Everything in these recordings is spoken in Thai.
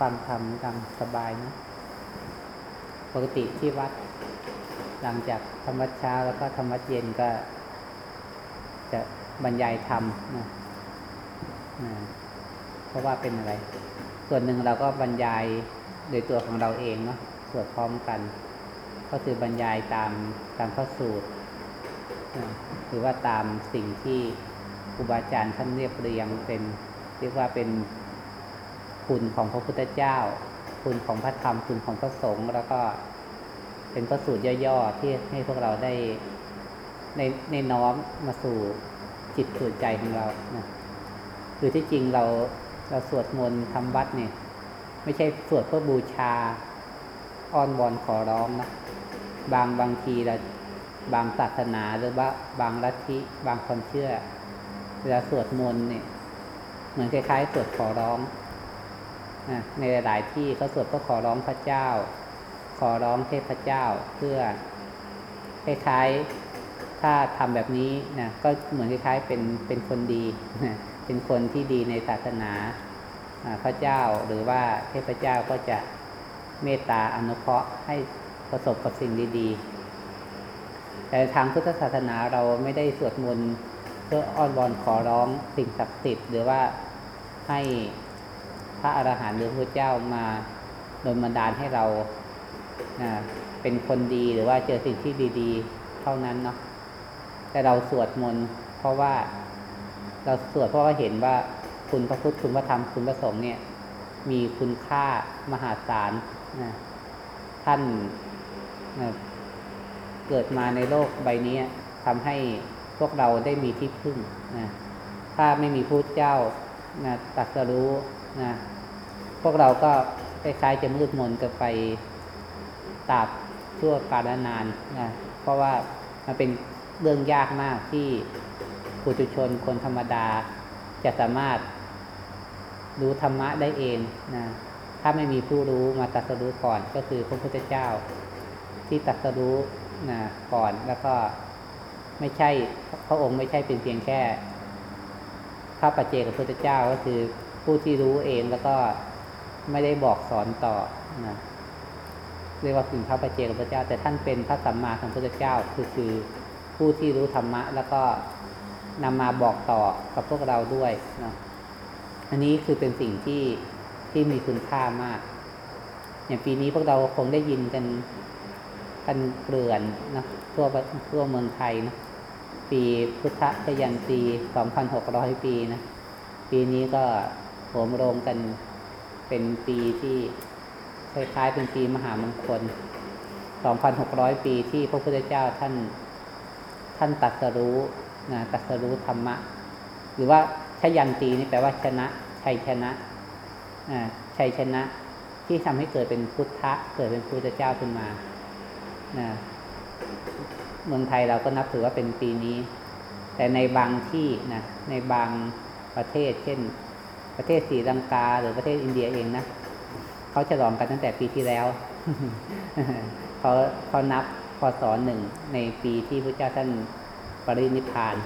ฟังธรรมดังสบายนะปกติที่วัด หลังจากธรรมวัดเช้าแล้วก็ธรรมวัดเย็นก็ จะบรรยายธรรมนะเพราะว่าเป็นอะไร ส่วนหนึ่งเราก็บรรยายโดยตัวของเราเองเนาะสวดพร้อมกัน ก็คือบรรยายตามตามพระสูตรหรือว่าตามสิ่งที่ครูบาอาจารย์ท่านเรียบเรียงเป็นเรียกว่าเป็น คุณของพระพุทธเจ้า คุณของพระธรรม คุณของพระสงฆ์แล้วก็เป็นพระสูตรย่อๆที่ให้พวกเราได้ในในน้อมมาสู่จิตสู่ใจของเรานะคือที่จริงเราเราสวดมนต์ทำวัดเนี่ย ไม่ใช่สวดเพื่อบูชาอ้อนวอนขอร้องนะบางบางทีเราบางศาสนาหรือว่าบางลัทธิบางความเชื่อเวลาสวดมนต์เนี่ย เหมือนคล้ายๆสวดขอร้อง นะในหลาย ๆ ที่เขาสวดก็ขอร้องพระเจ้า ขอร้องเทพเจ้าเพื่อคล้ายๆถ้าทำแบบนี้นะก็เหมือนคล้าย ๆ เป็นเป็นคนดีนะเป็นคนที่ดีในศาสนาพระเจ้าหรือว่าเทพเจ้าก็จะเมตตาอนุเคราะห์ให้ประสบกับสิ่งดีๆ แต่ทางพุทธศาสนาเราไม่ได้สวดมนต์เพื่ออ้อนวอนขอร้องสิ่งศักดิ์สิทธิ์หรือว่าให้ พระอรหันต์หรือพระเจ้ามาโดนบันดาลให้เราเป็นคนดีหรือว่าเจอสิ่งที่ดีๆ เท่านั้นเนาะแต่เราสวดมนต์เพราะว่าเราสวดเพราะว่าเห็นว่าคุณพระพุทธคุณพระธรรมคุณพระสงฆ์เนี่ย มีคุณค่ามหาศาลนะท่านนะเกิดมาในโลกใบนี้ทำให้พวกเราได้มีที่พึ่งนะถ้าไม่มีพระเจ้า นะตัดสรู้นะพวกเราก็คล้ายๆจะมืดมนกันไปตาบชั่วกาลนานนะเพราะว่ามันเป็นเรื่องยากมากที่ปุถุชนคนธรรมดาจะสามารถรู้ธรรมะได้เองนะถ้าไม่มีผู้รู้มาตัดสรู้ก่อนก็คือพระพุทธเจ้า ที่ตัดสรู้นะก่อนแล้วก็ไม่ใช่พระองค์ไม่ใช่เป็นเพียงแค่ พระปัจเจกพระพุทธเจ้าก็คือผู้ที่รู้เองแล้วก็ไม่ได้บอกสอนต่อนะเรียกว่าเป็นพระปัจเจกพระพุทธเจ้า แต่ท่านเป็นพระสัมมาสัมพุทธเจ้าคือคือผู้ที่รู้ธรรมะ แล้วก็นำมาบอกต่อกับพวกเราด้วยนะอันนี้คือเป็นสิ่งที่ที่มีคุณค่ามาก อย่างปีนี้พวกเราคงได้ยินกันกันเกลื่อนนะทั่วทั่วเมืองไทยนะ ปีพุทธชยันตี 2,600 ปีนะ ปีนี้ก็โหมโรงกันเป็นปีที่คล้ายๆเป็นปีมหามงคล 2,600 ปีที่พระพุทธเจ้าท่านท่านตัดสรู้นะตัดสรู้ธรรมะ หรือว่าชยันตีนี่แปลว่าชนะ ชัยชนะชัยชนะที่ทำให้เกิดเป็นพุทธะ เกิดเป็นพุทธเจ้าขึ้นมานะ เมืองไทยเราก็นับถือว่าเป็นปีนี้ แต่ในบางที่นะในบางประเทศ เช่น ประเทศศรีลังกา หรือประเทศอินเดียเองนะเขาฉลองกันตั้งแต่ปีที่แล้วเขาเขานับพศหนึ่งในปีที่พระเจ้าท่านปรินิพาน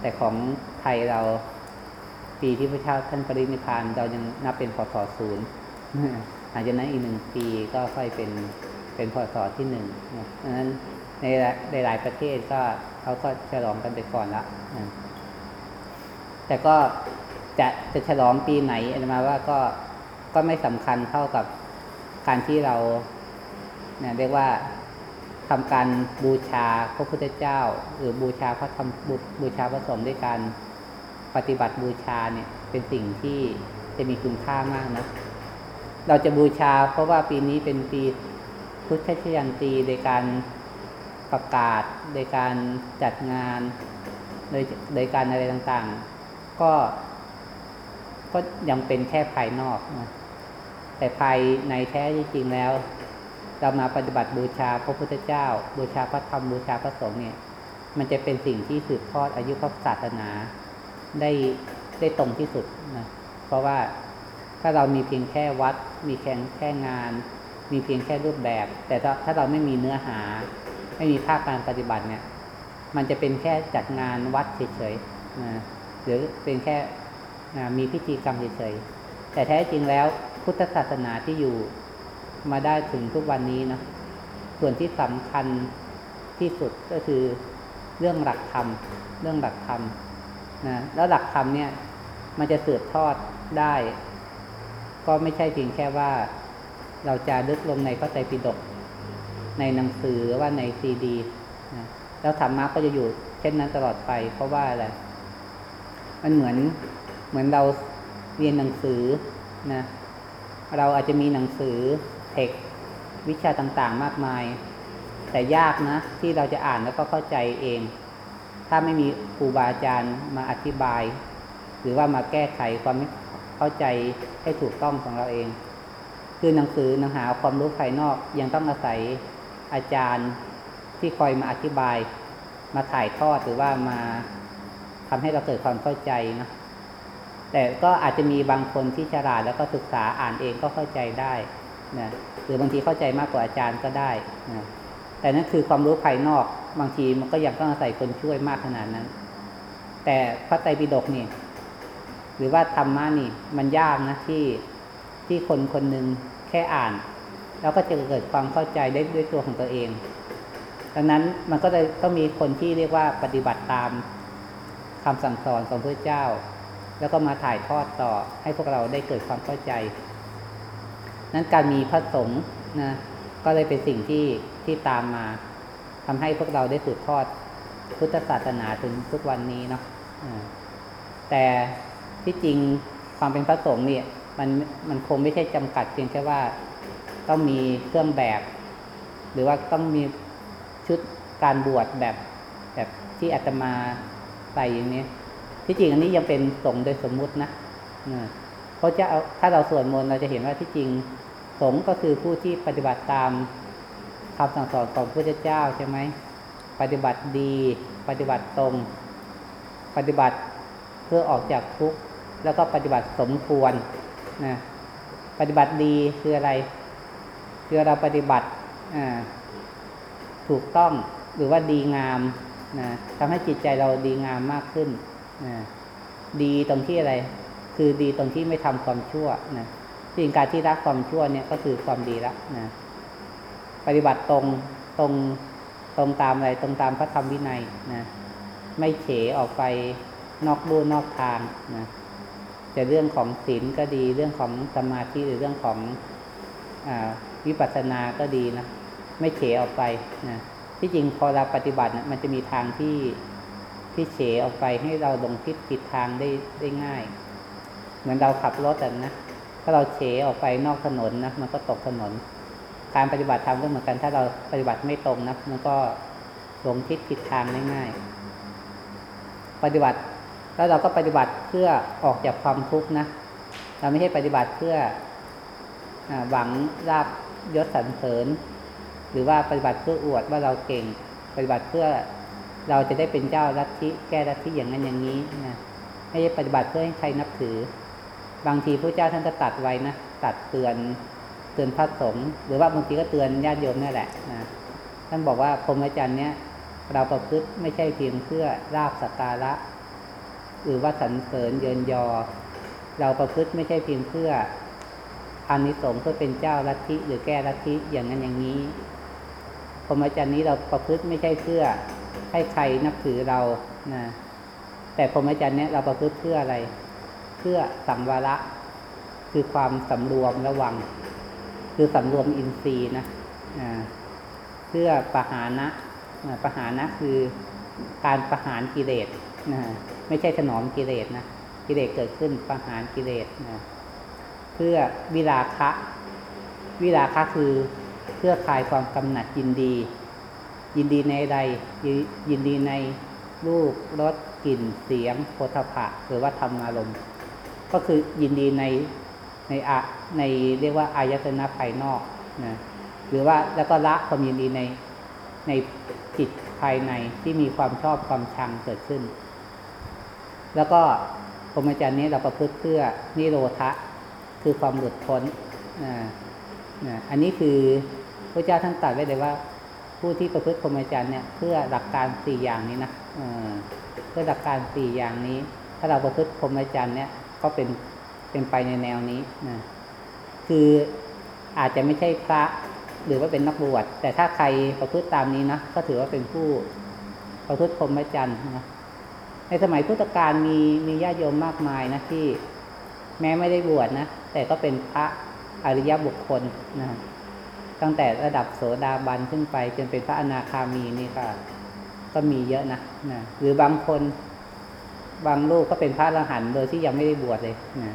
แต่ของไทยเราปีที่พระเจ้าท่านปรินิพาน เรายังนับเป็นพศศูนย์หลังจากนั้นอีกหนึ่งปีก็ค่อยเป็นเป็นพศที่หนึ่งดังนั้น ในหลายประเทศก็เขาก็ฉลองกันไปก่อนละแต่ก็จะจะฉลองปีไหนอนมาว่าก็ก็ไม่สำคัญเท่ากับการที่เราเนี่ยเรียกว่าทำการบูชาพระพุทธเจ้า หรือบูชาพระธรรมบูชาพระสงฆ์ด้วยการปฏิบัติบูชาเนี่ยเป็นสิ่งที่จะมีคุณค่ามากนะ เราจะบูชาเพราะว่าปีนี้เป็นปีพุทธชยันตีโดยการ ประกาศ โดยการจัดงาน โดยโดยการอะไรต่างๆ ก็ก็ยังเป็นแค่ภายนอกนะแต่ภายในแท้จริงแล้ว เรามาปฏิบัติบูชาพระพุทธเจ้า บูชาพระธรรมบูชาพระสงฆ์เนี่ย มันจะเป็นสิ่งที่สืบทอดอายุพระศาสนาได้ได้ตรงที่สุดนะเพราะว่าถ้าเรามีเพียงแค่วัด มีแค่แค่งาน มีเพียงแค่รูปแบบ แต่ถ้าถ้าเราไม่มีเนื้อหา ไม่มีภาคการปฏิบัติเนี่ย มันจะเป็นแค่จัดงานวัดเฉยๆนะหรือเป็นแค่มีพิธีกรรมเฉยๆแต่แท้จริงแล้วพุทธศาสนาที่อยู่มาได้ถึงทุกวันนี้เนะส่วนที่สำคัญที่สุดก็คือเรื่องหลักธรรม เรื่องหลักธรรมนะแล้วหลักธรรมเนี่ย มันจะสืบทอดได้ ก็ไม่ใช่เพียงแค่ว่าเราจะลึกลงในพระไตรปิฎก ในหนังสือว่าในซีดีนะแล้วธรรมะก็จะอยู่ เช่นนั้นตลอดไป เพราะว่าอะไรมันเหมือนเหมือนเราเรียนหนังสือนะเราอาจจะมีหนังสือเทควิชาต่างๆ มากมาย แต่ยากนะ ที่เราจะอ่านแล้วก็เข้าใจเอง ถ้าไม่มีครูบาอาจารย์มาอธิบาย หรือว่ามาแก้ไขความเข้าใจให้ถูกต้องของเราเอง คือหนังสือหนังหาความรู้ภายนอกยังต้องอาศัย อาจารย์ที่คอยมาอธิบาย มาถ่ายทอดหรือว่ามาทำให้เราเกิดความเข้าใจนะแต่ก็อาจจะมีบางคนที่ฉลาดแล้วก็ศึกษาอ่านเองก็เข้าใจได้นะหรือบางทีเข้าใจมากกว่าอาจารย์ก็ได้นะแต่นั่นคือความรู้ภายนอก บางทีมันก็ยังต้องอาศัยคนช่วยมากขนาดนั้น แต่พระไตรปิฎกนี่ หรือว่าธรรมะนี่ มันยากนะที่ที่คนคนหนึ่งแค่อ่าน แล้วก็จะเกิดความเข้าใจได้ด้วยตัวของตัวเอง ดังนั้นมันก็เลยต้องมีคนที่เรียกว่าปฏิบัติตามคำสั่งสอนของพระเจ้า แล้วก็มาถ่ายทอดต่อให้พวกเราได้เกิดความเข้าใจ นั้นการมีพระสงฆ์นะก็เลยเป็นสิ่งที่ที่ตามมาทำให้พวกเราได้สืบทอดพุทธศาสนาถึงทุกวันนี้เนาะแต่ที่จริงความเป็นพระสงฆ์เนี่ยมันมันคงไม่ใช่จำกัดเพียงแค่ว่า ต้องมีเครื่องแบบ หรือว่าต้องมีชุดการบวชแบบแบบที่อาตมาใส่อย่างนี้ ที่จริงอันนี้ยังเป็นสงโดยสมมุตินะเพราะจะเอาถ้าเราสวดมนต์เราจะเห็นว่าที่จริงสงก็คือผู้ที่ปฏิบัติตามคำสั่งสอนของพระเจ้าใช่ไหมปฏิบัติดี ปฏิบัติตรง ปฏิบัติเพื่อออกจากทุกข์แล้วก็ปฏิบัติสมควรนะปฏิบัติดีคืออะไร คือเราปฏิบัติถูกต้องหรือว่าดีงามนะทำให้จิตใจเราดีงามมากขึ้นนะดีตรงที่อะไร คือดีตรงที่ไม่ทำความชั่วนะสิ่งการที่รักความชั่วเนี่ยก็คือความดีละนะปฏิบัติตรงตรงตรงตามอะไรตรงตามพระธรรมวินัยนะไม่เฉออกไปนอกลู่นอกทางนะจะเรื่องของศีลก็ดีเรื่องของสมาธิหรือเรื่องของอ วิปัสสนาก็ดีนะไม่เฉออกไปนะที่จริงพอเราปฏิบัตินะมันจะมีทางที่ที่เฉออกไปให้เราลงทิศผิดทางได้ได้ง่าย เหมือนเราขับรถนะถ้าเราเฉออกไปนอกถนนนะมันก็ตกถนน การปฏิบัติธรรมก็เหมือนกันถ้าเราปฏิบัติไม่ตรงนะมันก็ลงทิศผิดทางได้ง่าย ปฏิบัติแล้วเราก็ปฏิบัติเพื่อออกจากความทุกข์นะ เราไม่ใช่ปฏิบัติเพื่ออหวังลาบ ยศสรรเสริญ หรือว่าปฏิบัติเพื่ออวดว่าเราเก่ง ปฏิบัติเพื่อเราจะได้เป็นเจ้าลัทธิแก้ลัทธิอย่างนั้นอย่างนี้นะไม่ใช่ปฏิบัติเพื่อให้ใครนับถือ บางทีพระเจ้าท่านจะตัดไว้นะตัดเตือนเตือนพระสงฆ์หรือว่าบางทีก็เตือนญาติโยมนี่แหละนะท่านบอกว่าพรหมจรรย์เนี้ยเราประพฤติไม่ใช่เพียงเพื่อลาบสักการะ หรือว่าสรรเสริญเยินยอ เราประพฤติไม่ใช่เพียงเพื่อ อานิสงส์เพื่อเป็นเจ้าลัทธิหรือแก้ลัทธิอย่างนั้นอย่างนี้พรหมจรรย์นี้เราประพฤติไม่ใช่เพื่อให้ใครนับถือเรานะแต่พรหมจรรย์เนี้ยเราประพฤติเพื่ออะไร เพื่อสังวระคือความสำรวมระวัง คือสำรวมอินทรีย์นะเพื่อประหานะประหานะคือการประหารกิเลสนะไม่ใช่ถนอมกิเลสนะกิเลสเกิดขึ้นประหารกิเลสนะ เพื่อวิราคะ วิราคะคือเพื่อคลายความกำหนัดยินดี ยินดีในใดยินดีในรูปรสกลิ่นเสียงโพธพะหรือว่าธรรมารมณ์ ก็คือยินดีในในอะในเรียกว่าอายตนะภายนอกนะหรือว่าแล้วก็ละความยินดีในในจิตภายในที่มีความชอบความชังเกิดขึ้น แล้วก็พรหมจรรย์นี้เราประพฤติเพื่อนิโรธะ คือความหลุดพ้นนะนะอันนี้คือพระเจ้าท่านตรัสไว้เลยว่า ผู้ที่ประพฤติพรหมจรรย์เนี่ยเพื่อหลักการสี่อย่างนี้นะเพื่อหลักการสี่อย่างนี้ ถ้าเราประพฤติพรหมจรรย์เนี่ยก็เป็นเป็นไปในแนวนี้นะคืออาจจะไม่ใช่พระหรือว่าเป็นนักบวชแต่ถ้าใครประพฤติตามนี้นะก็ถือว่าเป็นผู้ประพฤติพรหมจรรย์นะในสมัยพุทธกาลมีมีญาติโยมมากมายนะที่ แม้ไม่ได้บวชนะ แต่ก็เป็นพระอริยบุคคลนะตั้งแต่ระดับโสดาบันขึ้นไปจนเป็นพระอนาคามีนี่ก็ก็มีเยอะนะนะหรือบางคน บางลูกก็เป็นพระอรหันต์โดยที่ยังไม่ได้บวชเลยนะ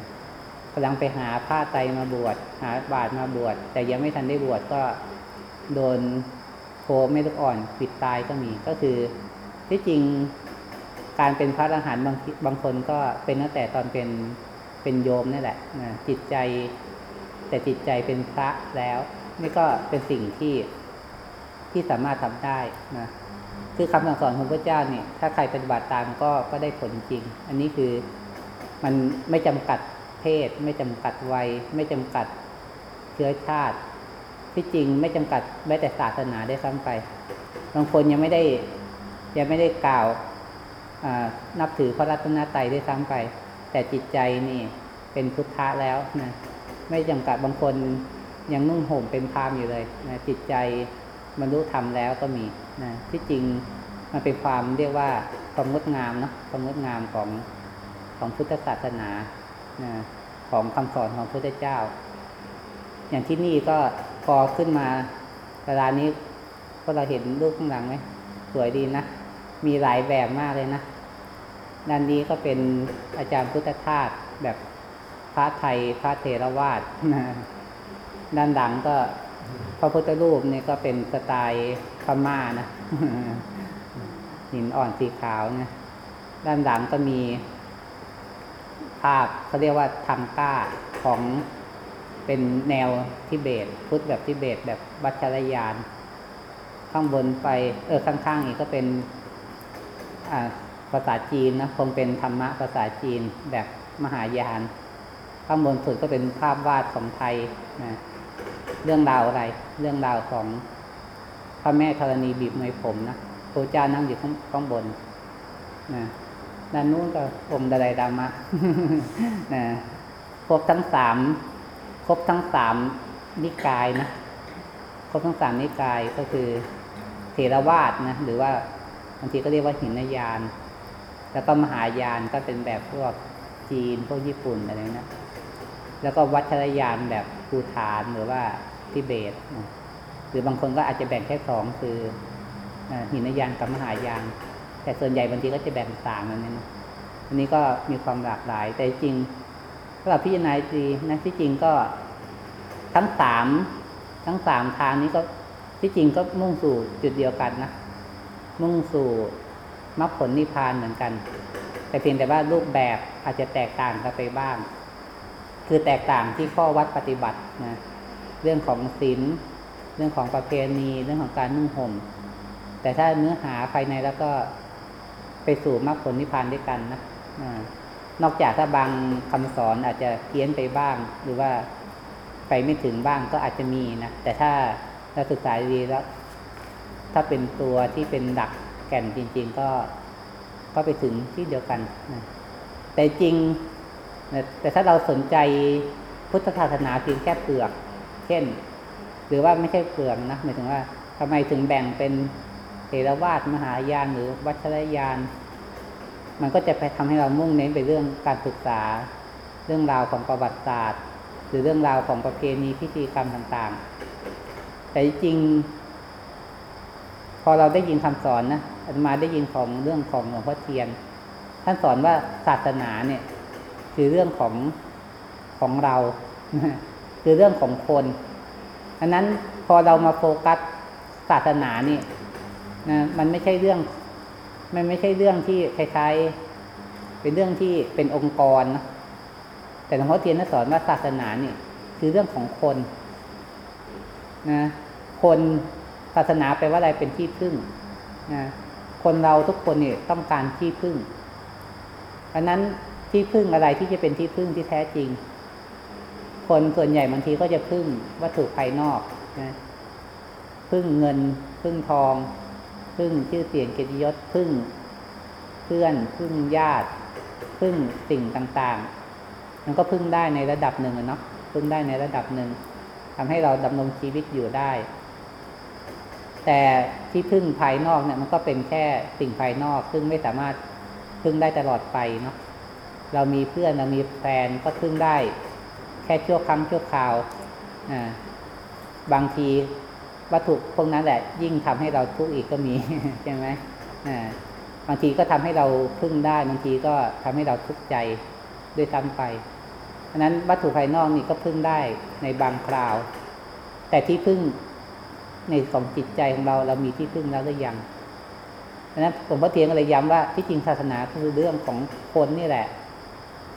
กำลังไปหาผ้าไตรมาบวชหาบาตรมาบวชแต่ยังไม่ทันได้บวชก็โดนโคไม่ลูกอ่อนปิดตายก็มีก็คือที่จริงการเป็นพระอรหันต์บางบางคนก็เป็นตั้งแต่ตอนเป็น เป็นโยมนี่แหละนะจิตใจ แต่จิตใจเป็นพระแล้ว นี่ก็เป็นสิ่งที่ที่สามารถทำได้นะคือคำสั่งสอนของพระเจ้าเนี่ย ถ้าใครปฏิบัติตามก็ก็ได้ผลจริง อันนี้คือมันไม่จำกัดเพศ ไม่จำกัดวัย ไม่จำกัดเชื้อชาติ ที่จริงไม่จำกัดแม้แต่ศาสนาได้ซ้ำไป บางคนยังไม่ได้ยังไม่ได้กล่าวนับถือพระรัตนตรัยได้ซ้ำไป แต่จิตใจนี่เป็นพุทธะแล้วนะไม่จำกัดบางคนยังนุ่งห่มเป็นพรามอยู่เลยนะจิตใจบรรลุธรรมแล้วก็มีนะที่จริงมันเป็นความเรียกว่าความงดงามเนาะความงดงามของของพุทธศาสนานะของคำสอนของพระพุทธเจ้า อย่างที่นี่ก็พอขึ้นมาเวลานี้พวกเราเห็นรูปข้างหลังไหมสวยดีนะมีหลายแบบมากเลยนะ ด้านนี้ก็เป็นอาจารย์พุทธทาสแบบพระไทยพระเทรวาสด้านหลังก็พระพุทธรูปนี่ก็เป็นสไตล์พม่านะหินอ่อนสีขาวนะด้านหลังก็มีภาพเขาเรียกว่าทำก้าของเป็นแนวทิเบต พุทธแบบทิเบตแบบวัชรยาน ข้างบนไป เออข้างๆอีกก็เป็นอ่า ภาษาจีนนะคงเป็นธรรมะภาษาจีนแบบมหายาน ข้างบนสุดก็เป็นภาพวาดของไทยนะเรื่องราวอะไร เรื่องราวของพระแม่ธรณีบีบมวยผมนะพระเจ้านั่งอยู่ข้างข้างบนนะด้านนู้นก็องค์ดาไดดามะนะครบทั้งสามครบทั้งสามนิกายนะครบทั้งสามนิกายก็คือเทรวาสนะหรือว่าบางทีก็เรียกว่าหินยาน แล้วก็มหายานก็เป็นแบบพวกจีนพวกญี่ปุ่นอะไรนะ แล้วก็วัชรยานแบบภูฐานหรือว่าทิเบตหรือบางคนก็อาจจะแบ่งแค่สองคือหินยานกับมหายาน แต่ส่วนใหญ่บางทีก็จะแบ่งสามนั่นเองอันนี้ก็มีความหลากหลาย แต่จริงถ้าเราพิจารณาดีนะที่จริงก็ทั้งสามทั้งสามทางนี้ก็ที่จริงก็มุ่งสู่จุดเดียวกันนะมุ่งสู่ มรรคผลนิพพานเหมือนกัน แต่เพียงแต่ว่ารูปแบบอาจจะแตกต่างกันไปบ้าง คือแตกต่างที่ข้อวัดปฏิบัตินะเรื่องของศีลเรื่องของประเพณีเรื่องของการนุ่งห่มแต่ถ้าเนื้อหาภายในแล้วก็ไปสู่มรรคผลนิพพานด้วยกันนะนอกจากถ้าบางคำสอนอาจจะเพี้ยนไปบ้าง หรือว่าไปไม่ถึงบ้างก็อาจจะมีนะแต่ถ้าเราศึกษาดีแล้ว ถ้าเป็นตัวที่เป็นดัก ก่นจริง ๆ ก็ก็ไปถึงที่เดียวกันนะแต่จริงแต่ถ้าเราสนใจพุทธศาสนาเพียงแค่เปลือก เช่น หรือว่าไม่ใช่เปลือกนะหมายถึงว่าทำไมถึงแบ่งเป็นเทรวาสมหายานหรือวัชรยาน มันก็จะไปทำให้เรามุ่งเน้นไปเรื่องการศึกษา เรื่องราวของประวัติศาสตร์ หรือเรื่องราวของประเพณีพิธีกรรมต่างๆ แต่จริง พอเราได้ยินคำสอนนะอามาได้ยินของเรื่องของหลวงพ่อเทียน ท่านสอนว่าศาสนาเนี่ย คือเรื่องของของเรา คือเรื่องของคนอันนั้นพอเรามาโฟกัสศาสนานี่นะมันไม่ใช่เรื่อง มันไม่ใช่เรื่องที่คล้ายๆเป็นเรื่องที่เป็นองค์กรนะแต่หลวงพ่อเทียนสอนว่าศาสนาเนี่ย คือเรื่องของคนนะคน ศาสนาแปลว่าอะไรเป็นที่พึ่งนะคนเราทุกคนเนี่ยต้องการที่พึ่งอันนั้นที่พึ่งอะไรที่จะเป็นที่พึ่งที่แท้จริง คนส่วนใหญ่บางทีก็จะพึ่งวัตถุภายนอกนะพึ่งเงิน พึ่งทอง พึ่งชื่อเสียงเกียรติยศพึ่ง เพื่อนพึ่งญาติ พึ่งสิ่งต่างๆ มันก็พึ่งได้ในระดับหนึ่งเนาะพึ่งได้ในระดับหนึ่งทำให้เราดำรงชีวิตอยู่ได้ แต่ที่พึ่งภายนอกเนี่ยมันก็เป็นแค่สิ่งภายนอก ซึ่งไม่สามารถพึ่งได้ตลอดไปเนาะเรามีเพื่อนเรามีแฟนก็พึ่งได้ แค่ชั่วครั้งชั่วคราวอ่าบางทีวัตถุพวกนั้นแหละ ยิ่งทำให้เราทุกข์อีกก็มีใช่ไหมอ่าบางทีก็ทำให้เราพึ่งได้บางทีก็ทำให้เราทุกข์ใจด้วยซ้ำไปเพราะนั้นวัตถุภายนอกนี่ก็พึ่งได้ในบางคราว แต่ที่พึ่ง ในของจิตใจของเราเรามีที่พึ่งแล้วหรือยังเพราะนั้นผมพระเทียงก็เลยย้ำว่าที่จริงศาสนาคือเรื่องของคนนี่แหละ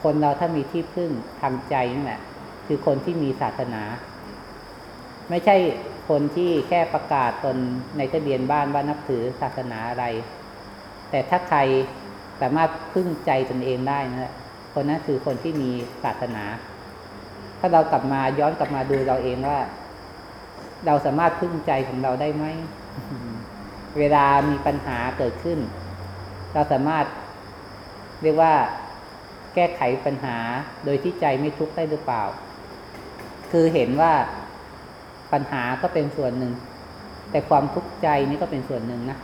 คนเราถ้ามีที่พึ่งทางใจนี่แหละคือคนที่มีศาสนา ไม่ใช่คนที่แค่ประกาศตนในทะเบียนบ้านว่านับถือศาสนาอะไร แต่ถ้าใครสามารถพึ่งใจตนเองได้นะคนนั้นคือคนที่มีศาสนา ถ้าเรากลับมาย้อนกลับมาดูเราเองว่า เราสามารถพึ่งใจของเราได้ไหม เวลามีปัญหาเกิดขึ้น เราสามารถเรียกว่าแก้ไขปัญหาโดยที่ใจไม่ทุกข์ได้หรือเปล่า คือเห็นว่าปัญหาก็เป็นส่วนหนึ่ง แต่ความทุกข์ใจนี่ก็เป็นส่วนหนึ่งนะ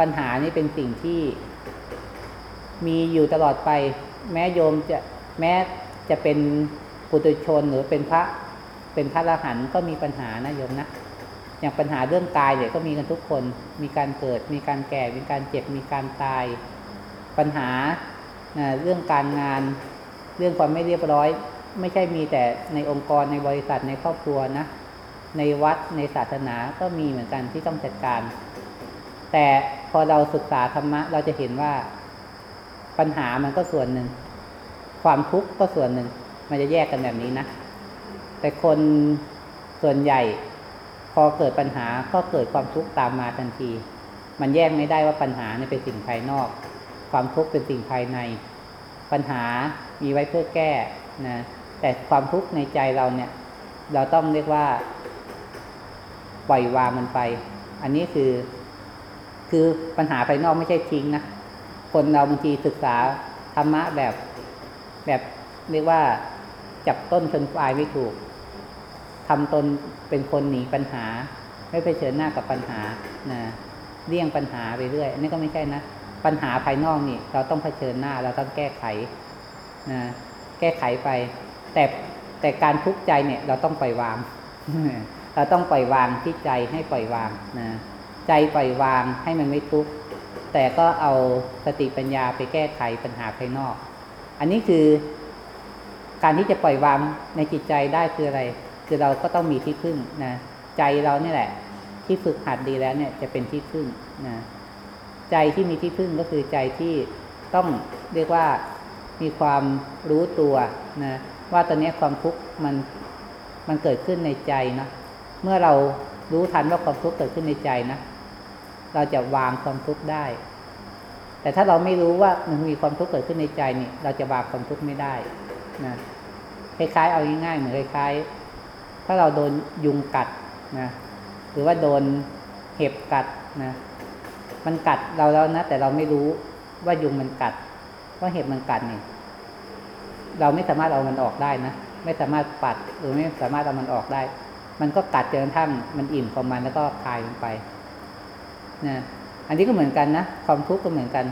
ปัญหานี่เป็นสิ่งที่มีอยู่ตลอดไป แม้โยมจะแม้จะเป็นปุถุชนหรือเป็นพระ เป็นพระอรหันต์ก็มีปัญหานะโยมนะอย่างปัญหาเรื่องกายเนี่ยก็มีกันทุกคน มีการเกิด มีการแก่ มีการเจ็บ มีการตาย ปัญหาเรื่องการงาน เรื่องความไม่เรียบร้อย ไม่ใช่มีแต่ในองค์กร ในบริษัท ในครอบครัวนะ ในวัด ในศาสนาก็มีเหมือนกันที่ต้องจัดการ แต่พอเราศึกษาธรรมะ เราจะเห็นว่าปัญหามันก็ส่วนหนึ่ง ความทุกข์ก็ส่วนหนึ่ง มันจะแยกกันแบบนี้นะ แต่คนส่วนใหญ่ พอเกิดปัญหาก็เกิดความทุกข์ตามมาทันที มันแยกไม่ได้ว่าปัญหาเป็นสิ่งภายนอก ความทุกข์เป็นสิ่งภายใน ปัญหามีไว้เพื่อแก้นะแต่ความทุกข์ในใจเราเนี่ย เราต้องเรียกว่า ปล่อยวางมันไป อันนี้คือ คือปัญหาภายนอกไม่ใช่ทิ้งนะคนเราบางทีศึกษาธรรมะแบบแบบเรียกว่าจับต้นชนปลายไม่ถูก ทำตนเป็นคนหนีปัญหา ไม่ไปเชิญหน้ากับปัญหานะเลี่ยงปัญหาไปเรื่อยอันนี้ก็ไม่ใช่นะปัญหาภายนอกนี่ เราต้องเผชิญหน้าเราต้องแก้ไขนะแก้ไขไป แต่แต่การทุกข์ใจเนี่ย เราต้องปล่อยวาง เราต้องปล่อยวางที่ใจให้ปล่อยวางนะใจปล่อยวางให้มันไม่ทุกข์แต่ก็เอาสติปัญญาไปแก้ไขปัญหาภายนอก อันนี้คือการที่จะปล่อยวางในจิตใจได้คืออะไร คือเราก็ต้องมีที่พึ่งนะ ใจเราเนี่ยแหละ ที่ฝึกหัดดีแล้วเนี่ยจะเป็นที่พึ่งนะใจที่มีที่พึ่งก็คือใจที่ต้องเรียกว่ามีความรู้ตัวนะว่าตอนนี้ความทุกข์มันมันเกิดขึ้นในใจนะเมื่อเรารู้ทันว่าความทุกข์เกิดขึ้นในใจนะเราจะวางความทุกข์ได้ แต่ถ้าเราไม่รู้ว่ามันมีความทุกข์เกิดขึ้นในใจนี่ เราจะวางความทุกข์ไม่ได้นะคล้ายๆเอาง่ายๆเหมือนคล้ายๆ ถ้าเราโดนยุงกัดนะหรือว่าโดนเห็บกัดนะมันกัดเราแล้วนะ แต่เราไม่รู้ว่ายุงมันกัดว่าเห็บมันกัดนี่เราไม่สามารถเอามันออกได้นะไม่สามารถปัดหรือไม่สามารถเอามันออกได้ มันก็กัดจนกระทั่งมันอิ่มของมันแล้วก็คลายลงไปนะอันนี้ก็เหมือนกันนะความทุกข์ก็เหมือนกัน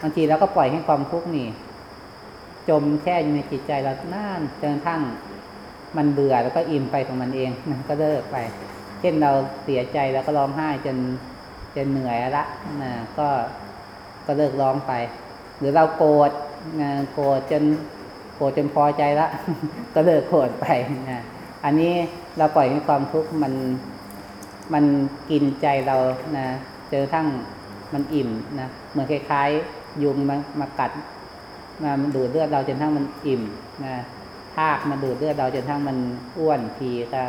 บางทีเราก็ปล่อยให้ความทุกข์นี่ จมแช่อยู่ในจิตใจเรานานจนกระทั่ง มันเบื่อแล้วก็อิ่มไปของมันเองมันก็เลิกไป เช่นเราเสียใจแล้วก็ร้องไห้จนจนเหนื่อยละนะก็ก็เลิกร้องไป หรือเราโกรธนะโกรธจนโกรธจนพอใจละก็เลิกโกรธไปนะอันนี้เราปล่อยให้ความทุกข์มันมันกินใจเรานะเจอทั้งมันอิ่มนะเหมือนคล้ายๆ ยุงมามากัดมาดูดเลือดเราจนทั้งมันอิ่มนะ ทากมาดูดเลือดเราจนทั้งมันอ้วนทีก็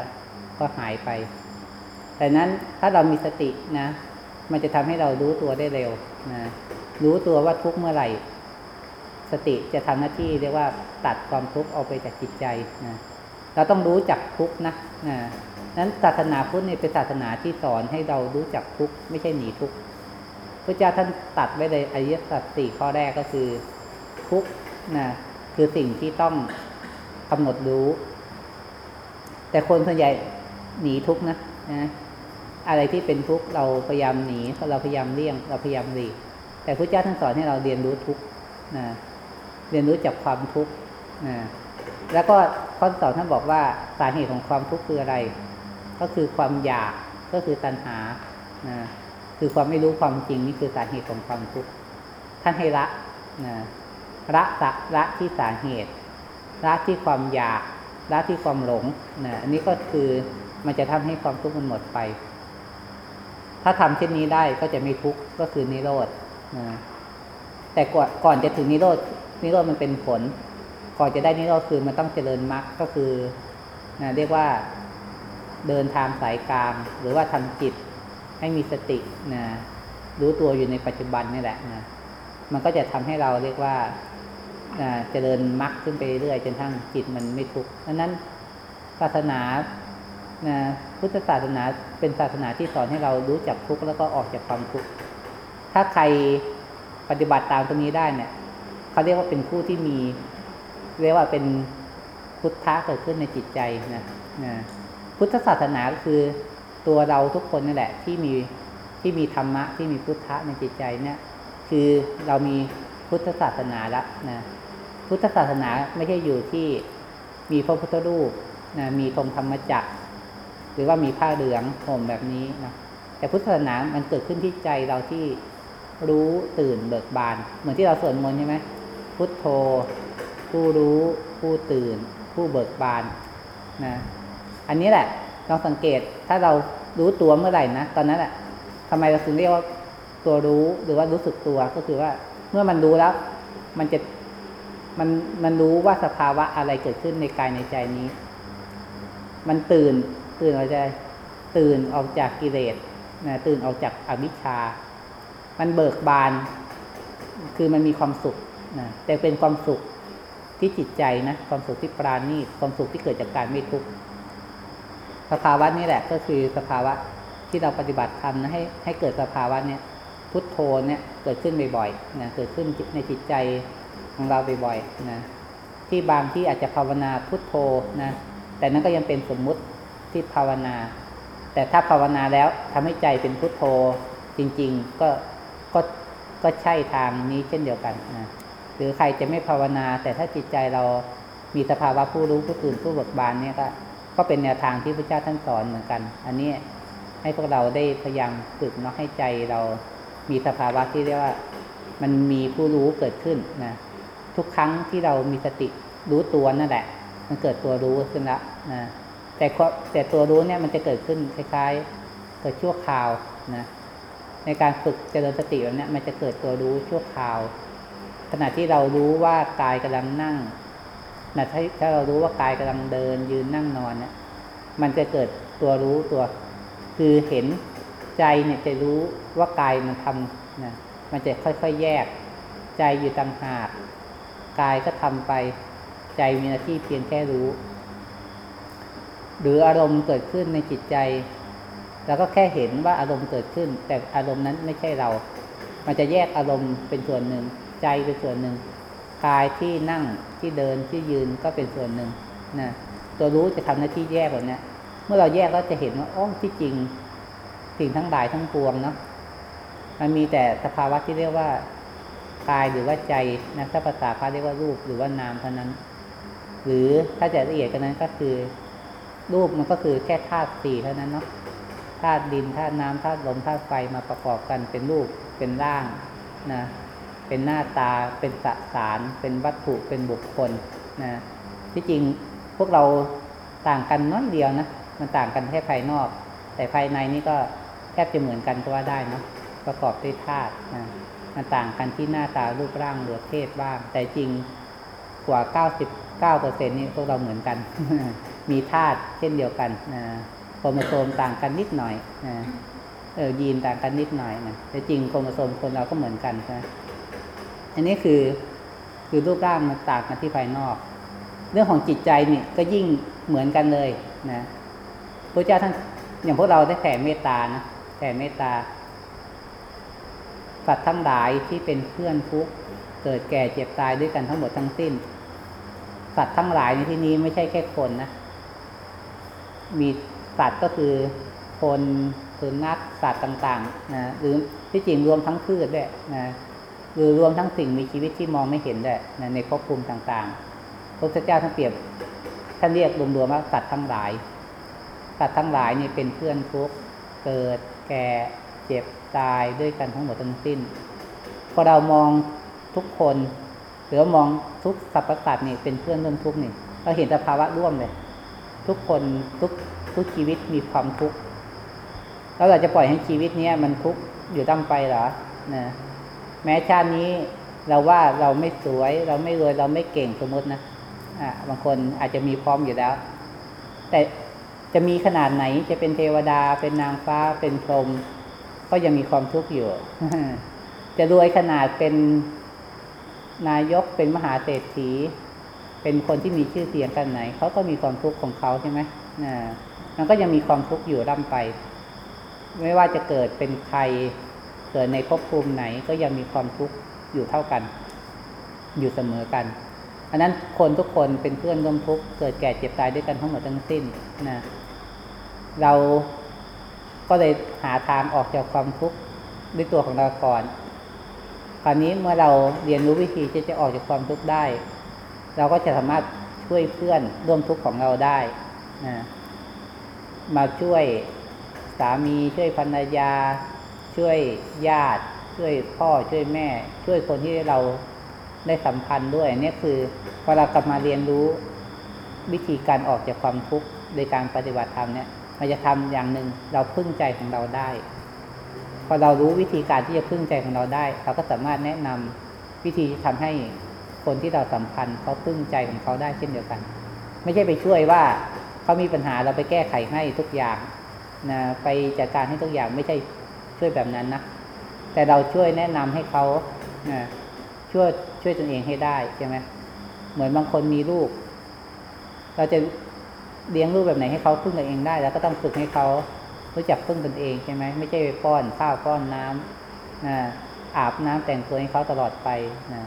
ก็หายไป แต่นั้นถ้าเรามีสตินะ มันจะทำให้เรารู้ตัวได้เร็วนะรู้ตัวว่าทุกเมื่อไหร่ สติจะทำหน้าที่เรียกว่าตัดความทุกข์ออกไปจากจิตใจนะเราต้องรู้จักทุกนะนะนั้นศาสนาพุทธเนี่ยเป็นศาสนาที่สอนให้เรารู้จักทุกไม่ใช่หนีทุกพระเจ้าท่านตัดไว้เลยอริยสัจสี่ข้อแรกก็คือทุกนะคือสิ่งที่ต้อง กำหนดรู้ แต่คนส่วนใหญ่หนีทุกข์นะนะอะไรที่เป็นทุกข์เราพยายามหนีเราพยายามเลี่ยง เราพยายามหลีกแต่พระเจ้าท่านสอนให้เราเรียนรู้ทุกข์นะเรียนรู้จากความทุกข์นะแล้วก็ข้อสอนท่านบอกว่าสาเหตุของความทุกข์คืออะไร ก็คือความอยากก็คือตัณหานะคือความไม่รู้ความจริงนี่คือสาเหตุของความทุกข์ท่านให้ละนะละสะละที่สาเหตุ ละที่ความอยากละที่ความหลงนะอันนี้ก็คือมันจะทำให้ความทุกข์มันหมดไป ถ้าทำเช่นนี้ได้ก็จะไม่ทุกข์ก็คือนิโรธนะแต่ก่อนก่อนจะถึงนิโรธนิโรธมันเป็นผล ก่อนจะได้นิโรธคือมันต้องเจริญมรรคก็คือนะเรียกว่าเดินทางสายกลาง หรือว่าทำจิตให้มีสตินะรู้ตัวอยู่ในปัจจุบันนี่แหละนะมันก็จะทำให้เราเรียกว่า เจริญมรรคขึ้นไปเรื่อยจนทั้งจิตมันไม่ทุกข์ดังนั้นศาสนาพุทธศาสนาเป็นศาสนาที่สอนให้เรารู้จักทุกข์แล้วก็ออกจากความทุกข์ ถ้าใครปฏิบัติตามตรงนี้ได้เนี่ยเขาเรียกว่าเป็นผู้ที่มี เรียกว่าเป็นพุทธะเกิดขึ้นในจิตใจนะนะพุทธศาสนาคือตัวเราทุกคนนี่แหละ ที่มีที่มีธรรมะที่มีพุทธะในจิตใจเนี่ย คือเรามีพุทธศาสนาละนะ พุทธศาสนาไม่ใช่อยู่ที่มีพระพุทธรูปนะมีธงธรรมจักร หรือว่ามีผ้าเหลืองห่มแบบนี้นะแต่พุทธศาสนามันเกิดขึ้นที่ใจเราที่รู้ตื่นเบิกบาน เหมือนที่เราสวดมนต์ใช่ไหมพุทโธ ผู้รู้ผู้ตื่น ผู้เบิกบานนะอันนี้แหละลองสังเกตถ้าเรารู้ตัวเมื่อไหร่นะตอนนั้นแหละทำไมเราถึงเรียกว่าตัวรู้หรือว่ารู้สึกตัวก็คือว่า เมื่อมันรู้แล้ว มันจะ มันมันรู้ว่าสภาวะอะไรเกิดขึ้นในกายในใจนี้ มันตื่น ตื่นออกจากตื่นออกจากกิเลสนะตื่นออกจากอวิชชา มันเบิกบาน คือมันมีความสุขนะแต่เป็นความสุขที่จิตใจนะความสุขที่ปราณีตความสุขที่เกิดจากการไม่ทุกข์สภาวะนี้แหละก็คือสภาวะที่เราปฏิบัติทำนะให้ให้เกิดสภาวะเนี้ยพุทโธเนี่ยเกิดขึ้นบ่อยๆนะเกิดขึ้นในจิตใจ ของเราบ่อยๆนะที่บางที่อาจจะภาวนาพุทโธนะแต่นั้นก็ยังเป็นสมมุติที่ภาวนา แต่ถ้าภาวนาแล้วทำให้ใจเป็นพุทโธจริง ๆ ก็ก็ก็ใช่ทางนี้เช่นเดียวกันนะหรือใครจะไม่ภาวนา แต่ถ้าจิตใจเรามีสภาวะผู้รู้ผู้ตื่นผู้เบิกบานเนี่ยก็ก็เป็นแนวทางที่พระเจ้าท่านสอนเหมือนกัน อันนี้ให้พวกเราได้พยายามฝึกเนาะให้ใจเรามีสภาวะที่เรียกว่า มันมีผู้รู้เกิดขึ้นนะ ทุกครั้งที่เรามีสติรู้ตัวนั่นแหละ มันเกิดตัวรู้ขึ้นละนะแต่แต่ตัวรู้เนี่ยมันจะเกิดขึ้นคล้ายๆ เกิดชั่วคราวนะในการฝึกเจริญสติแบบนี้มันจะเกิดตัวรู้ชั่วคราว ขณะที่เรารู้ว่ากายกำลังนั่งนะถ้าถ้าเรารู้ว่ากายกำลังเดินยืนนั่งนอนเนี่ยมันจะเกิดตัวรู้ตัว คือเห็นใจเนี่ยจะรู้ว่ากายมันทำนะมันจะค่อยๆแยก ใจอยู่ต่างหาก กายก็ทำไป ใจมีหน้าที่เพียงแค่รู้ หรืออารมณ์เกิดขึ้นในจิตใจเราก็แค่เห็นว่าอารมณ์เกิดขึ้น แต่อารมณ์นั้นไม่ใช่เรา มันจะแยกอารมณ์เป็นส่วนหนึ่ง ใจเป็นส่วนหนึ่ง กายที่นั่งที่เดินที่ยืนก็เป็นส่วนหนึ่งนะตัวรู้จะทำหน้าที่แยกแบบนี้เมื่อเราแยกก็จะเห็นว่าอ้อที่จริงสิ่งทั้งหลายทั้งปวงเนาะมันมีแต่สภาวะที่เรียกว่า กายหรือว่าใจนะถ้าภาษาพระเรียกว่ารูปหรือว่านามเท่านั้น หรือถ้าจะละเอียดกันนั้นก็คือ รูปมันก็คือแค่ธาตุสี่เท่านั้นเนาะธาตุดินธาตุน้ำธาตุลมธาตุไฟมาประกอบกันเป็นรูปเป็นร่างนะเป็นหน้าตาเป็นสสาร เป็นวัตถุเป็นบุคคลนะที่จริงพวกเราต่างกันน้อยเดียวนะมันต่างกันแค่ภายนอก แต่ภายในนี่ก็แทบจะเหมือนกันก็ว่าได้นะประกอบด้วยธาตุนะ มันต่างกันที่หน้าตารูปร่างหรือเพศบ้าง แต่จริงกว่า 99เปอร์เซ็นนี่พวกเราเหมือนกัน มีธาตุเช่นเดียวกันนะโครโมโซมต่างกันนิดหน่อยนะเออยีนต่างกันนิดหน่อยนะแต่จริงโครโมโซมคนเราก็เหมือนกันนะอันนี้คือคือรูปร่างมันต่างกันที่ภายนอก เรื่องของจิตใจนี่ก็ยิ่งเหมือนกันเลยนะพระเจ้าท่านอย่างพวกเราได้แผ่เมตตานะแผ่เมตตา สัตว์ทั้งหลายที่เป็นเพื่อนทุกเกิดแก่เจ็บตายด้วยกันทั้งหมดทั้งสิ้น สัตว์ทั้งหลายในที่นี้ไม่ใช่แค่คนนะ มีสัตว์ก็คือคนสุนัขสัตว์ต่างๆนะหรือที่จริงรวมทั้งพืชด้วยนะหรือรวมทั้งสิ่งมีชีวิตที่มองไม่เห็นด้วยนะในภพภูมิต่างๆพระพุทธเจ้าท่านเปรียบท่านเรียกรวมๆว่าสัตว์ทั้งหลาย สัตว์ทั้งหลายนี่เป็นเพื่อนทุกเกิดแก่ เจ็บตายด้วยกันทั้งหมดทั้งสิ้น พอเรามองทุกคน หรือมองทุกสรรพสัตว์นี่เป็นเพื่อนร่วมทุกข์นี่เราเห็นสภาวะร่วมเลย ทุกคนทุกทุกชีวิตมีความทุกข์แล้วเราจะปล่อยให้ชีวิตเนี้ยมันทุกข์อยู่ตั้งไปเหรอนะแม้ชาตินี้เราว่าเราไม่สวย เราไม่รวยเราไม่เก่งสมมตินะอ่าบางคนอาจจะมีพร้อมอยู่แล้ว แต่จะมีขนาดไหนจะเป็นเทวดาเป็นนางฟ้าเป็นพรหม ก็ยังมีความทุกข์อยู่ จะรวยขนาดเป็นนายกเป็นมหาเศรษฐี เป็นคนที่มีชื่อเสียงกันไหนเขาก็มีความทุกข์ของเขาใช่ไหมนะมันก็ยังมีความทุกข์อยู่ร่ำไป ไม่ว่าจะเกิดเป็นใครเกิดในภพภูมิไหนก็ยังมีความทุกข์อยู่เท่ากัน อยู่เสมอกันอันนั้นคนทุกคนเป็นเพื่อนร่วมทุกข์เกิดแก่เจ็บตายด้วยกันทั้งหมดทั้งสิ้นนะเรา ก็เลยหาทางออกจากความทุกข์ด้วยตัวของเราก่อน คราวนี้เมื่อเราเรียนรู้วิธีที่จะออกจากความทุกข์ได้ เราก็จะสามารถช่วยเพื่อนร่วมทุกข์ของเราได้นะมาช่วยสามีช่วยภรรยา ช่วยญาติ ช่วยพ่อช่วยแม่ ช่วยคนที่เราได้สัมพันธ์ด้วยนี่คือพอเรากลับมาเรียนรู้วิธีการออกจากความทุกข์โดยการปฏิบัติธรรมเนี่ย มันจะทำอย่างหนึ่งเราพึ่งใจของเราได้ พอเรารู้วิธีการที่จะพึ่งใจของเราได้ เราก็สามารถแนะนำวิธีที่ทำให้คนที่เราสัมพันธ์เขาพึ่งใจของเขาได้เช่นเดียวกัน ไม่ใช่ไปช่วยว่าเขามีปัญหาเราไปแก้ไขให้ทุกอย่างนะไปจัดการให้ทุกอย่างไม่ใช่ช่วยแบบนั้นนะแต่เราช่วยแนะนำให้เขานะช่วยช่วยตนเองให้ได้ใช่ไหมเหมือนบางคนมีลูก เราจะ เลี้ยงลูกแบบไหนให้เขาพึ่งตัวเองได้ แล้วก็ต้องฝึกให้เขารู้จักพึ่งตนเองใช่ไหมไม่ใช่ไปป้อนข้าวป้อนน้ำนะอาบน้ำแต่งตัวให้เขาตลอดไปนะ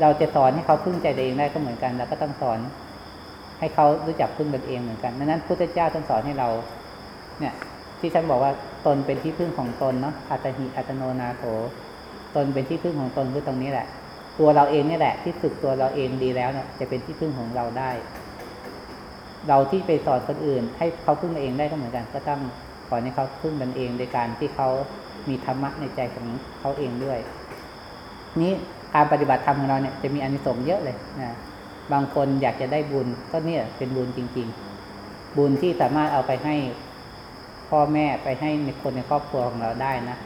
เราจะสอนให้เขาพึ่งใจตัวเองได้ก็เหมือนกันแล้วก็ต้องสอน ให้เขารู้จักพึ่งตนเองเหมือนกันดังนั้นพุทธเจ้าท่านสอนให้เรา เนี่ย ที่ท่านบอกว่าตนเป็นที่พึ่งของตนเนาะอัตหิอัตโนนาโถตนเป็นที่พึ่งของตนคือตรงนี้แหละ ตัวเราเองนี่แหละ ที่ฝึกตัวเราเองดีแล้วเนี่ยจะเป็นที่พึ่งของเราได้ เราที่ไปสอนคนอื่น ให้เขาพึ่งเองได้ก็เหมือนกัน ก็ต้องสอนให้เขาพึ่งตนเองโดยการที่เขามีธรรมะในใจของเขาเองด้วย นี้การปฏิบัติธรรมของเราเนี่ยจะมีอานิสงส์เยอะเลยนะบางคนอยากจะได้บุญก็เนี่ยเป็นบุญจริง ๆ บุญที่สามารถเอาไปให้พ่อแม่ไปให้ในคนในครอบครัวของเราได้นะ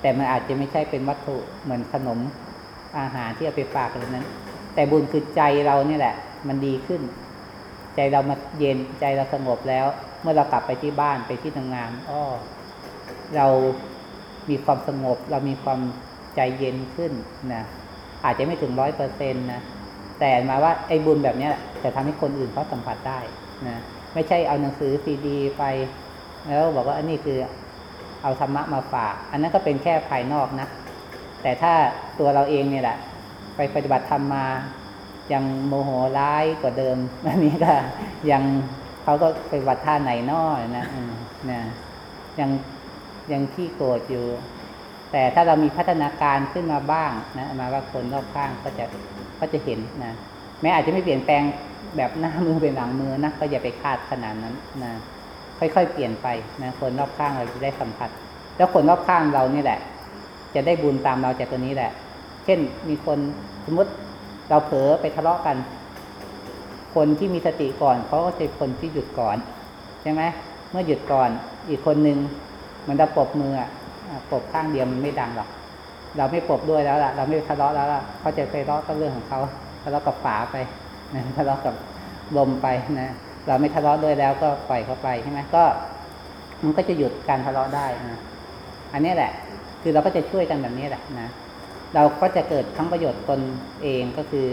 แต่มันอาจจะไม่ใช่เป็นวัตถุเหมือนขนมอาหารที่เอาไปฝากอะไรนั้น แต่บุญคือใจเราเนี่ยแหละ มันดีขึ้น ใจเรามาเย็นใจเราสงบแล้ว เมื่อเรากลับไปที่บ้านไปที่ทำงานอ้อเรามีความสงบ เรามีความใจเย็นขึ้นนะอาจจะไม่ถึงร้อยเปอร์เซ็นต์นะแต่มาว่าไอ้บุญแบบนี้จะทำให้คนอื่นเขาสัมผัสได้นะไม่ใช่เอาหนังสือซีดีไป แล้วบอกว่าอันนี้คือเอาธรรมะมาฝาก อันนั้นก็เป็นแค่ภายนอกนะ แต่ถ้าตัวเราเองเนี่ยแหละ ไปปฏิบัติธรรมมา ยังโมโหร้ายกว่าเดิมอันนี้ก็ยังเขาก็ไปวัดท่าไหนนอยนะนะยังยังขี้โกรธอยู่ แต่ถ้าเรามีพัฒนาการขึ้นมาบ้างนะมาว่าคนรอบข้างก็จะก็จะเห็นนะแม้อาจจะไม่เปลี่ยนแปลงแบบหน้ามือเป็นหลังมือนะก็อย่าไปคาดขนาดนั้นนะค่อยๆเปลี่ยนไปนะคนรอบข้างเราจะได้สัมผัส แล้วคนรอบข้างเรานี่แหละ จะได้บุญตามเราจากตัวนี้แหละ เช่นมีคนสมมติ เราเผลอไปทะเลาะกัน คนที่มีสติก่อนเขาก็จะคนที่หยุดก่อน ใช่ไหมเมื่อหยุดก่อน อีกคนนึงมันจะปบมืออะปบข้างเดียวมันไม่ดังหรอกเราไม่ปบด้วยแล้วล่ะ เราไม่ทะเลาะแล้วล่ะเขาจะไปทะเลาะก็เรื่องของเขาทะเลาะกับฝาไปนะทะเลาะกับลมไปนะเราไม่ทะเลาะด้วยแล้วก็ปล่อยเขาไปใช่ไหมก็ มันก็จะหยุดการทะเลาะได้นะอันนี้แหละ คือเราก็จะช่วยกันแบบนี้แหละนะ เราก็จะเกิดทั้งประโยชน์ตนเองก็คือ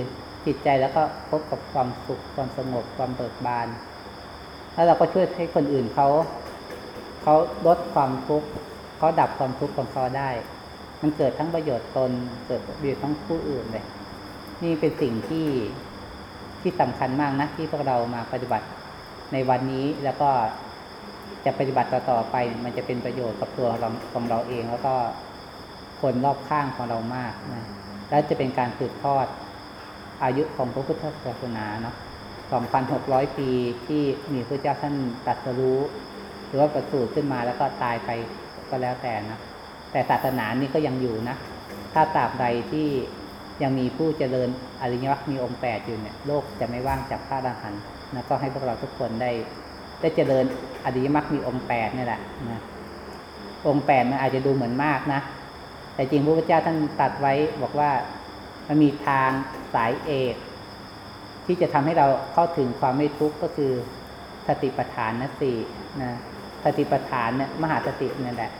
จิตใจแล้วก็พบกับความสุขความสงบความเบิกบาน แล้วเราก็ช่วยให้คนอื่นเขาเขาลดความทุกข์เขาดับความทุกข์ของเขาได้ มันเกิดทั้งประโยชน์ตนเกิดประโยชน์ทั้งผู้อื่นเลย นี่เป็นสิ่งที่ที่สำคัญมากนะที่พวกเรามาปฏิบัติในวันนี้แล้วก็จะปฏิบัติต่อๆไป มันจะเป็นประโยชน์กับตัวของเราเองแล้วก็ คนรอบข้างของเรามากนะ แล้วจะเป็นการสืบทอดอายุของพระพุทธศาสนาเนาะ 2,600 ปีที่มีพระเจ้าท่านตรัสรู้ หรือว่าประสูติขึ้นมาแล้วก็ตายไปก็แล้วแต่นะ แต่ศาสนานี่ก็ยังอยู่นะ ถ้าตราบใดที่ยังมีผู้เจริญอริยมรรคมีองค์แปดอยู่เนี่ยโลกจะไม่ว่างจากพระอรหันต์นะก็ให้พวกเราทุกคนได้ ได้เจริญอริยมรรคมีองค์แปดนี่แหละนะองค์แปดมันอาจจะดูเหมือนมากนะ แต่จริงพระพุทธเจ้าท่านตรัสไว้บอกว่ามันมีทางสายเอก ที่จะทำให้เราเข้าถึงความไม่ทุกข์ก็คือสติปัฏฐานนะสี่นะสติปัฏฐานเนี่ยมหาสติเนี่ยแหละ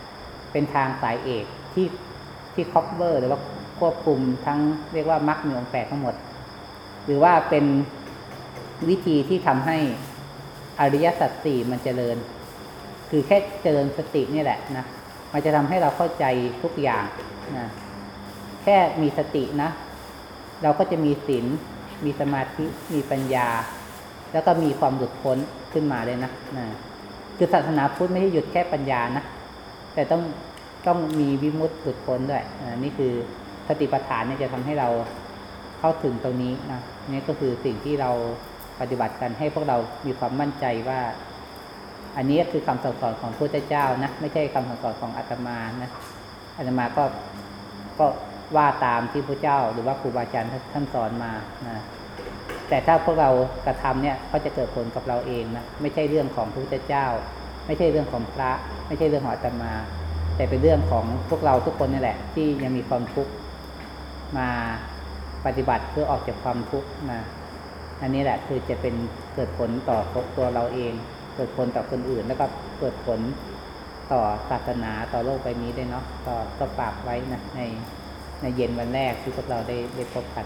เป็นทางสายเอกที่ที่ครอบเวอร์หรือว่าควบคุมทั้งเรียกว่ามรรคมีองค์แปดทั้งหมด หรือว่าเป็นวิธีที่ทำให้อริยสัจสี่มันเจริญ คือแค่เจริญสตินี่แหละนะ มันจะทำให้เราเข้าใจทุกอย่างนะแค่มีสตินะ เราก็จะมีศีลมีสมาธิมีปัญญา แล้วก็มีความหลุดพ้นขึ้นมาเลยนะนะคือศาสนาพุทธไม่ได้หยุดแค่ปัญญานะแต่ต้องต้องมีวิมุตติหลุดพ้นด้วยนี่คือสติปัฏฐานเนี่ยจะทำให้เราเข้าถึงตรงนี้นะนี่ก็คือสิ่งที่เราปฏิบัติกันให้พวกเรามีความมั่นใจว่า อันนี้คือคำสั่งสอนของพระพุทธเจ้านะไม่ใช่คำสั่งสอนของอาตมานะอาตมาก็ก็ว่าตามที่พระเจ้า หรือว่าครูบาอาจารย์ท่านสอนมานะแต่ถ้าพวกเรากระทำเนี่ยก็จะเกิดผลกับเราเองนะไม่ใช่เรื่องของพระพุทธเจ้า ไม่ใช่เรื่องของพระ ไม่ใช่เรื่องของอาตมา แต่เป็นเรื่องของพวกเราทุกคนนี่แหละ ที่ยังมีความทุกข์มาปฏิบัติเพื่อออกจากความทุกข์นะอันนี้แหละคือจะเป็นเกิดผลต่อตัวเราเอง เกิดผลต่อคนอื่น แล้วก็เกิดผลต่อศาสนาต่อโลกใบนี้ได้เนาะก็ก็ฝากไว้นะในในเย็นวันแรกที่พวกเราได้ได้พบกัน